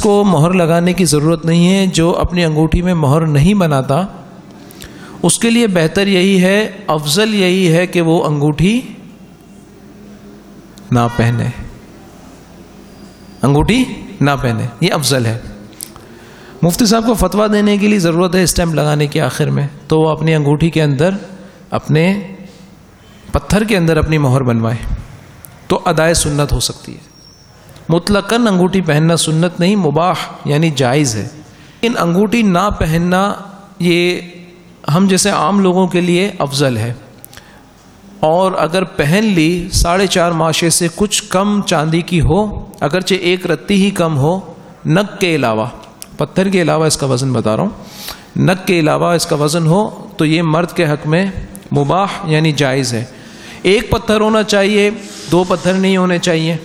کو مہر لگانے کی ضرورت نہیں ہے، جو اپنی انگوٹھی میں مہر نہیں بناتا، اس کے لیے بہتر یہی ہے، افضل یہی ہے کہ وہ انگوٹھی نہ پہنے۔ انگوٹھی نہ پہنے، یہ افضل ہے۔ مفتی صاحب کو فتویٰ دینے کے لیے ضرورت ہے اسٹیمپ لگانے کے آخر میں، تو وہ اپنی انگوٹھی کے اندر، اپنے پتھر کے اندر اپنی مہر بنوائے۔ تو ادائے سنت ہو سکتی ہے۔ مطلق انگوٹھی پہننا سنت نہیں، مباح یعنی جائز ہے۔ لیکن انگوٹھی نہ پہننا یہ ہم جیسے عام لوگوں کے لیے افضل ہے۔ اور اگر پہن لی ساڑھے چار معاشے سے کچھ کم چاندی کی ہو، اگرچہ ایک رتی ہی کم ہو نگ کے علاوہ، پتھر کے علاوہ اس کا وزن بتا رہا ہوں نگ کے علاوہ اس کا وزن ہو تو یہ مرد کے حق میں مباح یعنی جائز ہے۔ ایک پتھر ہونا چاہیے، دو پتھر نہیں ہونے چاہیے۔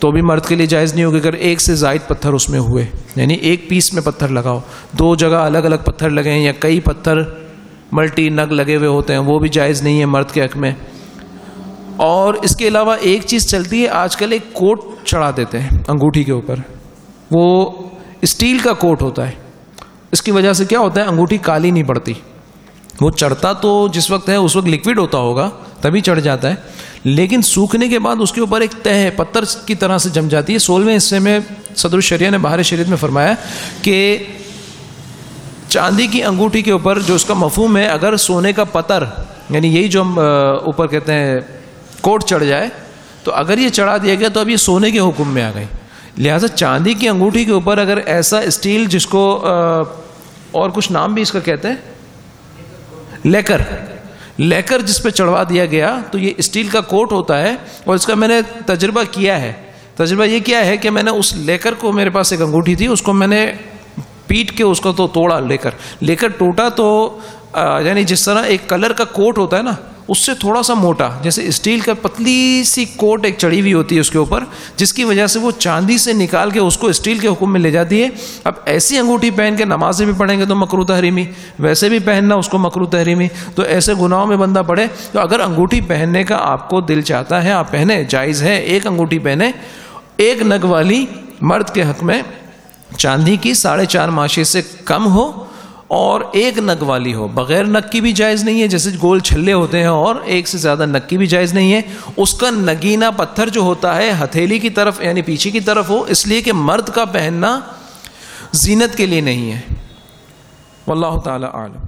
تو بھی مرد کے لیے جائز نہیں ہوگی اگر ایک سے زائد پتھر اس میں ہوئے۔ یعنی ایک پیس میں پتھر لگاؤ۔ دو جگہ الگ الگ پتھر لگے ہیں یا کئی پتھر ملٹی نگ لگے ہوئے ہوتے ہیں، وہ بھی جائز نہیں ہے مرد کے حق میں۔ اور اس کے علاوہ ایک چیز چلتی ہے، آج کل ایک کوٹ چڑھا دیتے ہیں انگوٹھی کے اوپر۔ وہ اسٹیل کا کوٹ ہوتا ہے۔ اس کی وجہ سے کیا ہوتا ہے، انگوٹھی کالی نہیں پڑتی۔ وہ چڑھتا تو جس وقت ہے، اس وقت لکوڈ ہوتا ہوگا، تبھی چڑھ جاتا ہے۔ لیکن سوکھنے کے بعد اس کے اوپر ایک تہ پتھر کی طرح سے جم جاتی ہے۔ سولہویں حصے میں صدر الشریعہ نے باہر شریعت میں فرمایا کہ چاندی کی انگوٹھی کے اوپر جو اس کا مفہوم ہے، اگر سونے کا پتر یعنی یہی جو ہم اوپر کہتے ہیں، کوٹ چڑھ جائے، تو اگر یہ چڑھا دیا گیا تو اب یہ سونے کے حکم میں آ گئی۔ لہٰذا چاندی کی انگوٹھی کے اوپر اگر ایسا اسٹیل جس کو اور کچھ نام بھی اس کا کہتے ہیں، لیکر لیکر جس پہ چڑھوا دیا گیا تو یہ اسٹیل کا کوٹ ہوتا ہے اور اس کا میں نے تجربہ کیا ہے۔ تجربہ یہ کیا ہے کہ میں نے اس لیکر کو میرے پاس ایک انگوٹھی تھی، اس کو میں نے پیٹ کے اس کو تو توڑا لے کر لے کر ٹوٹا تو یعنی جس طرح ایک کلر کا کوٹ ہوتا ہے نا اس سے تھوڑا سا موٹا، جیسے اسٹیل کا پتلی سی کوٹ ایک چڑھی ہوئی ہوتی ہے اس کے اوپر، جس کی وجہ سے وہ چاندی سے نکال کے اس کو اسٹیل کے حکم میں لے جاتی ہے۔ اب ایسی انگوٹھی پہن کے نمازیں بھی پڑھیں گے تو مکرو تحریمی، ویسے بھی پہننا اس کو مکرو تحریمی۔ تو ایسے گناہوں میں بندہ پڑے تو اگر انگوٹھی پہننے کا آپ کو دل چاہتا ہے، آپ پہنے، جائز ہے، ایک انگوٹھی پہنے، ایک نگ والی مرد کے حق میں چاندی کی ساڑھے چار ماشے سے کم ہو اور ایک نگ والی ہو۔ بغیر نگ کی بھی جائز نہیں ہے، جیسے گول چھلے ہوتے ہیں اور ایک سے زیادہ نگ کی بھی جائز نہیں ہے۔ اس کا نگینا پتھر جو ہوتا ہے، ہتھیلی کی طرف یعنی پیچھے کی طرف ہو، اس لیے کہ مرد کا پہننا زینت کے لیے نہیں ہے۔ واللہ تعالی عالم